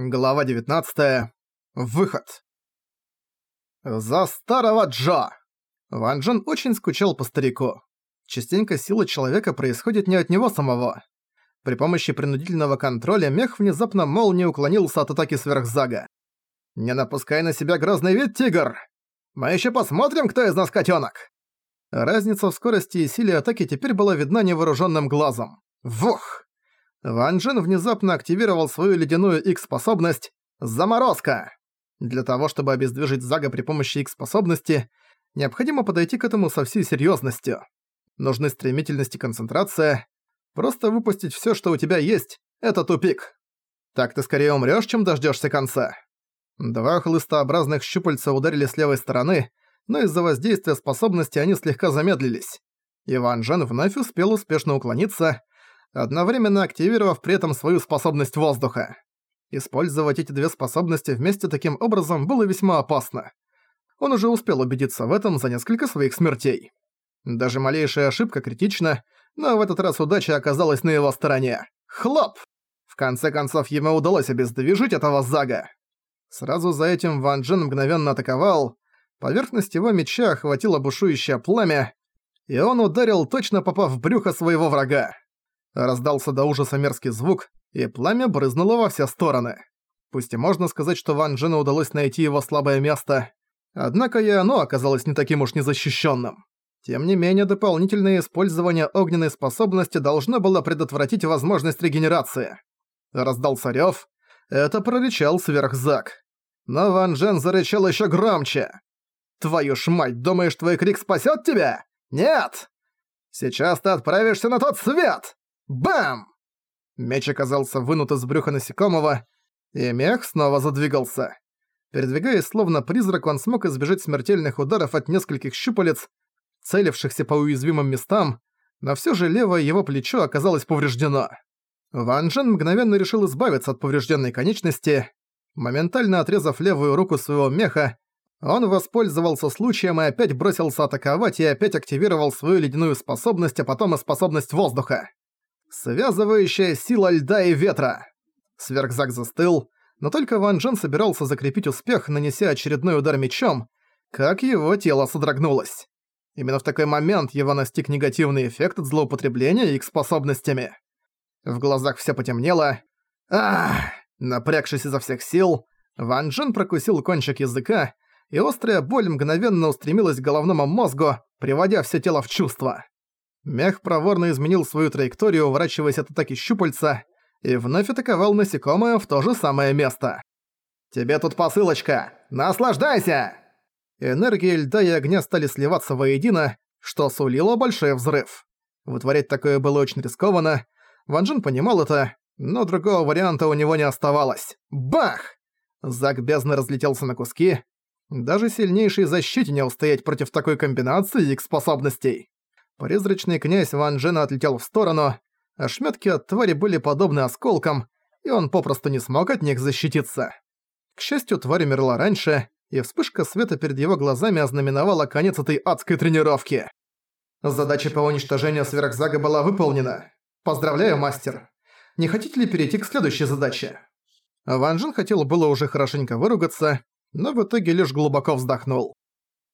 Глава 19. Выход. За старого Джо! Ван Джен очень скучал по старику. Частенько сила человека происходит не от него самого. При помощи принудительного контроля мех внезапно молнией уклонился от атаки сверхзага. «Не напускай на себя грозный вид, тигр! Мы еще посмотрим, кто из нас котенок. Разница в скорости и силе атаки теперь была видна невооруженным глазом. Вух! Ван Джен внезапно активировал свою ледяную X-способность «Заморозка». Для того, чтобы обездвижить Зага при помощи X-способности, необходимо подойти к этому со всей серьёзностью. Нужны стремительность и концентрация. Просто выпустить всё, что у тебя есть, это тупик. Так ты скорее умрёшь, чем дождёшься конца. Два хлыстообразных щупальца ударили с левой стороны, но из-за воздействия способности они слегка замедлились. Иван Жен вновь успел успешно уклониться, одновременно активировав при этом свою способность воздуха. Использовать эти две способности вместе таким образом было весьма опасно. Он уже успел убедиться в этом за несколько своих смертей. Даже малейшая ошибка критична, но в этот раз удача оказалась на его стороне. Хлоп! В конце концов, ему удалось обездвижить этого Зага. Сразу за этим Ван Джен мгновенно атаковал. Поверхность его меча охватило бушующее пламя, и он ударил, точно попав в брюхо своего врага. Раздался до ужаса мерзкий звук, и пламя брызнуло во все стороны. Пусть и можно сказать, что Ван Джену удалось найти его слабое место, однако и оно оказалось не таким уж незащищенным. Тем не менее, дополнительное использование огненной способности должно было предотвратить возможность регенерации. Раздался рёв. Это прорычал сверхзак. Но Ван Джен зарычал ещё громче. «Твою ж мать, думаешь, твой крик спасёт тебя? Нет! Сейчас ты отправишься на тот свет!» Бам! Меч оказался вынут из брюха насекомого, и мех снова задвигался. Передвигаясь словно призрак, он смог избежать смертельных ударов от нескольких щупалец, целившихся по уязвимым местам, но всё же левое его плечо оказалось повреждено. Ван Джен мгновенно решил избавиться от поврежденной конечности. Моментально отрезав левую руку своего меха, он воспользовался случаем и опять бросился атаковать и опять активировал свою ледяную способность, а потом и способность воздуха. Связывающая сила льда и ветра. Сверхзак застыл, но только Ван Джен собирался закрепить успех, нанеся очередной удар мечом, как его тело содрогнулось. Именно в такой момент его настиг негативный эффект от злоупотребления их способностями. В глазах все потемнело. Ах! Напрягшись изо всех сил, Ван Джен прокусил кончик языка, и острая боль мгновенно устремилась к головному мозгу, приводя все тело в чувство. Мех проворно изменил свою траекторию, уворачиваясь от атаки щупальца, и вновь атаковал насекомое в то же самое место. «Тебе тут посылочка! Наслаждайся!» Энергия льда и огня стали сливаться воедино, что сулило большой взрыв. Вытворять такое было очень рискованно. Ван Джин понимал это, но другого варианта у него не оставалось. Бах! Зак бездны разлетелся на куски. Даже сильнейшей защите не устоять против такой комбинации их способностей. Призрачный князь Ван Джена отлетел в сторону, ошметки от твари были подобны осколкам, и он попросту не смог от них защититься. К счастью, тварь умерла раньше, и вспышка света перед его глазами ознаменовала конец этой адской тренировки. Задача по уничтожению сверхзага была выполнена. Поздравляю, мастер. Не хотите ли перейти к следующей задаче? Ван Джен хотел было уже хорошенько выругаться, но в итоге лишь глубоко вздохнул.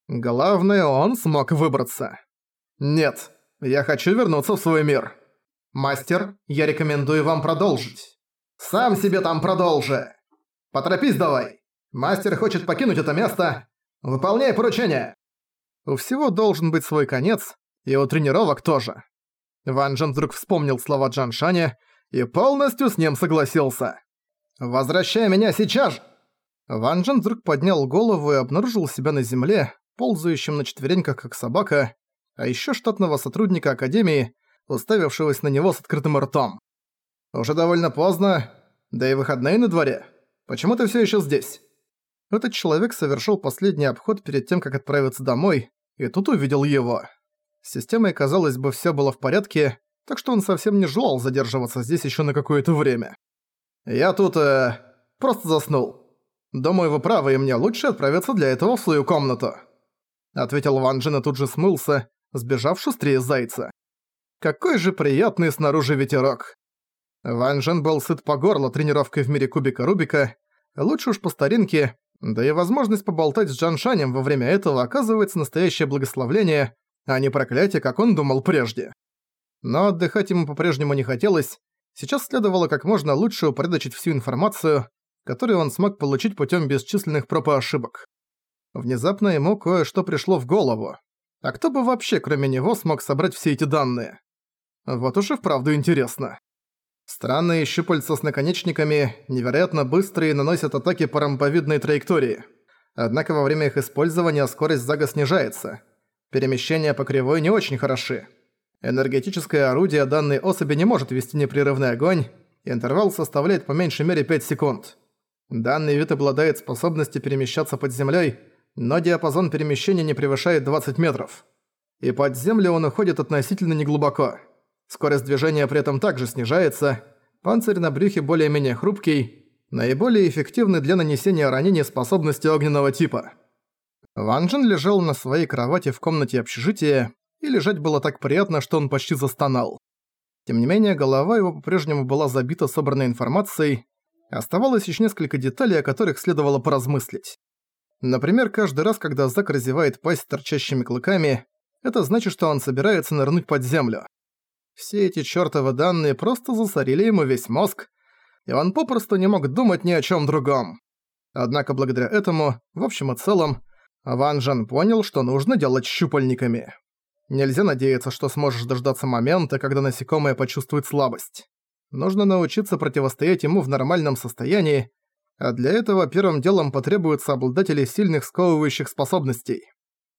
Главное, он смог выбраться. «Нет, я хочу вернуться в свой мир. Мастер, я рекомендую вам продолжить. Сам себе там продолжи. Поторопись давай. Мастер хочет покинуть это место. Выполняй поручение». У всего должен быть свой конец, и у тренировок тоже. Ван Джен вдруг вспомнил слова Джан Шаня и полностью с ним согласился. «Возвращай меня сейчас же!» Ван Джен вдруг поднял голову и обнаружил себя на земле, ползающим на четвереньках как собака, а еще штатного сотрудника Академии, уставившегося на него с открытым ртом. «Уже довольно поздно, да и выходные на дворе. Почему ты все еще здесь?» Этот человек совершил последний обход перед тем, как отправиться домой, и тут увидел его. С системой, казалось бы, все было в порядке, так что он совсем не желал задерживаться здесь еще на какое-то время. «Я тут, э, просто заснул. Думаю, вы правы, и мне лучше отправиться для этого в свою комнату», ответил Ван Джин и тут же смылся, сбежав шустрее зайца. Какой же приятный снаружи ветерок. Ван Жен был сыт по горло тренировкой в мире кубика Рубика, лучше уж по старинке, да и возможность поболтать с Джан Шанем во время этого оказывается настоящее благословление, а не проклятие, как он думал прежде. Но отдыхать ему по-прежнему не хотелось, сейчас следовало как можно лучше упорядочить всю информацию, которую он смог получить путем бесчисленных проб и ошибок. Внезапно ему кое-что пришло в голову. А кто бы вообще, кроме него, смог собрать все эти данные? Вот уж и вправду интересно. Странные щупальца с наконечниками невероятно быстрые наносят атаки по ромбовидной траектории. Однако во время их использования скорость зага снижается. Перемещения по кривой не очень хороши. Энергетическое орудие данной особи не может вести непрерывный огонь, интервал составляет по меньшей мере 5 секунд. Данный вид обладает способностью перемещаться под землей, но диапазон перемещения не превышает 20 метров. И под землю он уходит относительно неглубоко. Скорость движения при этом также снижается, панцирь на брюхе более-менее хрупкий, наиболее эффективный для нанесения ранений способности огненного типа. Ван Джен лежал на своей кровати в комнате общежития, и лежать было так приятно, что он почти застонал. Тем не менее, голова его по-прежнему была забита собранной информацией, оставалось еще несколько деталей, о которых следовало поразмыслить. Например, каждый раз, когда Зак разевает пасть торчащими клыками, это значит, что он собирается нырнуть под землю. Все эти чёртовы данные просто засорили ему весь мозг, и он попросту не мог думать ни о чём другом. Однако благодаря этому, в общем и целом, Ван Жан понял, что нужно делать щупальниками. Нельзя надеяться, что сможешь дождаться момента, когда насекомое почувствует слабость. Нужно научиться противостоять ему в нормальном состоянии, а для этого первым делом потребуются обладатели сильных сковывающих способностей.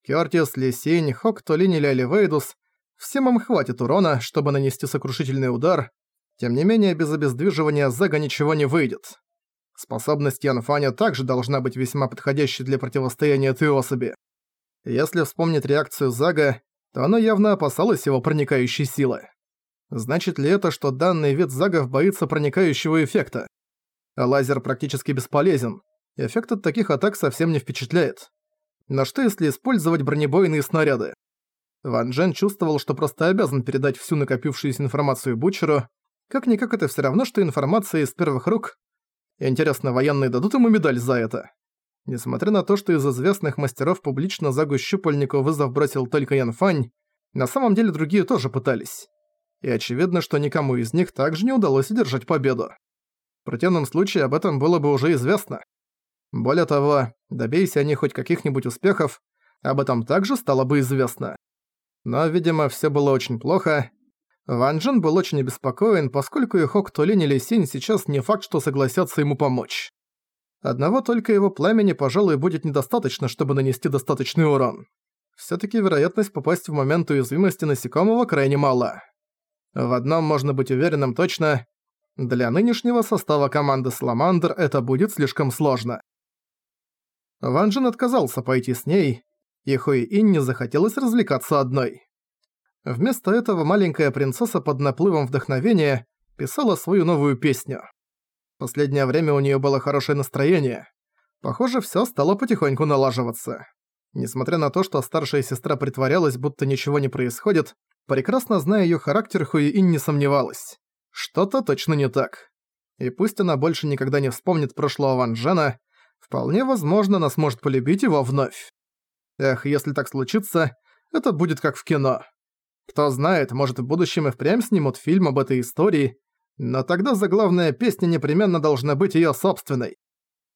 Кёртис, Лисинь, Хоктолин или Оливейдус Всем им хватит урона, чтобы нанести сокрушительный удар. Тем не менее, без обездвиживания Зага ничего не выйдет. Способность Янфаня также должна быть весьма подходящей для противостояния этой особи. Если вспомнить реакцию Зага, то она явно опасалась его проникающей силы. Значит ли это, что данный вид Загов боится проникающего эффекта? Лазер практически бесполезен. Эффект от таких атак совсем не впечатляет. Но что если использовать бронебойные снаряды? Ван Джен чувствовал, что просто обязан передать всю накопившуюся информацию Бучеру. Как-никак это все равно, что информация из первых рук. Интересно, военные дадут ему медаль за это? Несмотря на то, что из известных мастеров публично Загу Щупальнику вызов бросил только Ян Фань, на самом деле другие тоже пытались. И очевидно, что никому из них также не удалось одержать победу. Противном случае об этом было бы уже известно. Более того, добейся они хоть каких-нибудь успехов, об этом также стало бы известно. Но, видимо, все было очень плохо. Ван Джен был очень обеспокоен, поскольку и Хок Толин или Синь сейчас не факт, что согласятся ему помочь. Одного только его пламени, пожалуй, будет недостаточно, чтобы нанести достаточный урон. Всё-таки вероятность попасть в момент уязвимости насекомого крайне мала. В одном можно быть уверенным точно. Для нынешнего состава команды Сламандр это будет слишком сложно. Ван Джен отказался пойти с ней, и Хуи Инне захотелось развлекаться одной. Вместо этого маленькая принцесса под наплывом вдохновения писала свою новую песню. В последнее время у нее было хорошее настроение. Похоже, все стало потихоньку налаживаться. Несмотря на то, что старшая сестра притворялась, будто ничего не происходит, прекрасно зная ее характер, Хуиин не сомневалась. Что-то точно не так. И пусть она больше никогда не вспомнит прошлого Ван Джена, вполне возможно, она сможет полюбить его вновь. Эх, если так случится, это будет как в кино. Кто знает, может в будущем и впрямь снимут фильм об этой истории, но тогда заглавная песня непременно должна быть её собственной.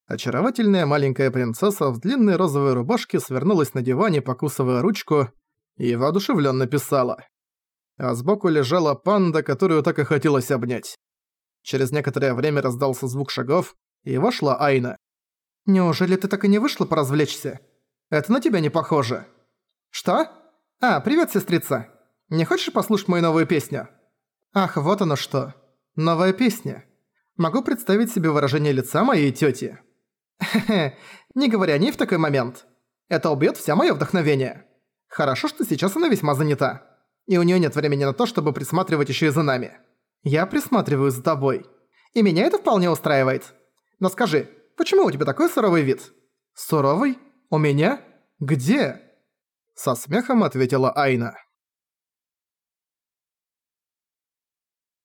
Очаровательная маленькая принцесса в длинной розовой рубашке свернулась на диване, покусывая ручку, и воодушевлённо писала. А сбоку лежала панда, которую так и хотелось обнять. Через некоторое время раздался звук шагов, и вошла Айна. «Неужели ты так и не вышла поразвлечься?» Это на тебя не похоже. Что? А, привет, сестрица. Не хочешь послушать мою новую песню? Ах, вот оно что. Новая песня. Могу представить себе выражение лица моей тёти. Хе-хе, не говоря ни в такой момент. Это убьёт вся моё вдохновение. Хорошо, что сейчас она весьма занята. И у неё нет времени на то, чтобы присматривать ещё и за нами. Я присматриваю за тобой. И меня это вполне устраивает. Но скажи, почему у тебя такой суровый вид? Суровый? «У меня? Где?» Со смехом ответила Айна.